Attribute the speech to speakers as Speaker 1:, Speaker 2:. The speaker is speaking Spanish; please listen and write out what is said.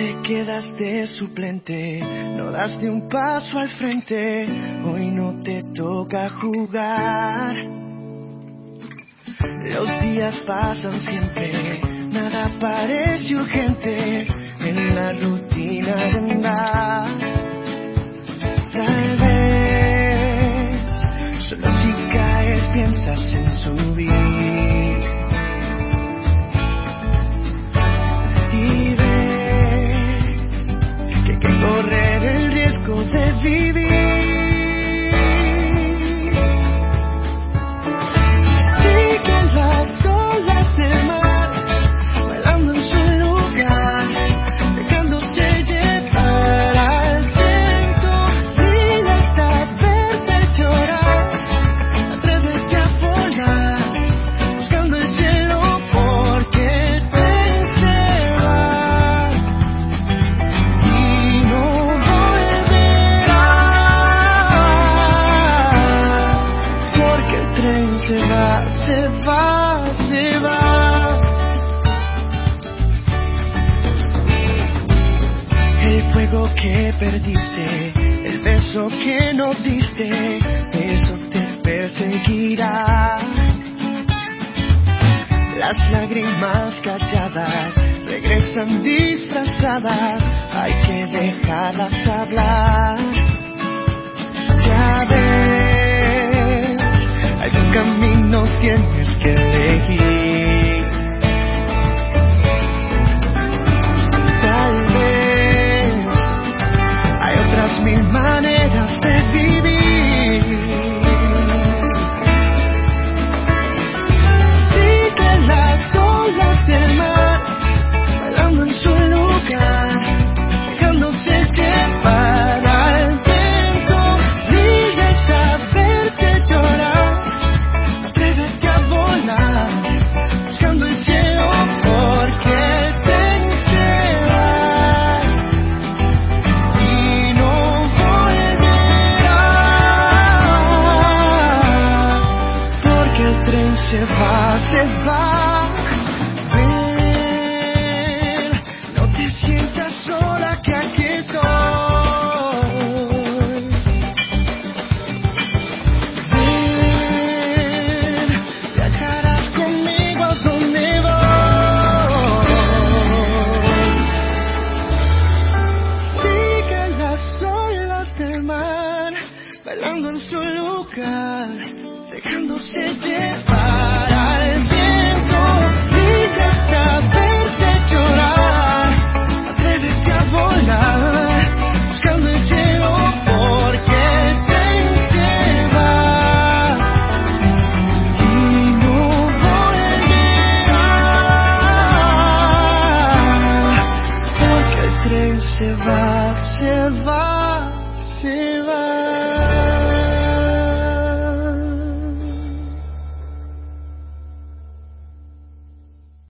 Speaker 1: te quedaste suplente, no das ni un paso al frente, hoy no te toca jugar. Los días pasan siempre, nada parece urgente en la rutina de andar. que perdiste, el beso que no diste, eso te perseguirá. Las lágrimas calladas regresan disfrazadas, hay que dejarlas hablar. Ya ves, hay un camino tienes que se va, se va. Ven, no te sientas sola que aquí estoy. Ven, viajarás conmigo a donde voy. Siguen las olas del mar, bailando en su lugar, dejándose llevar. se va, se va.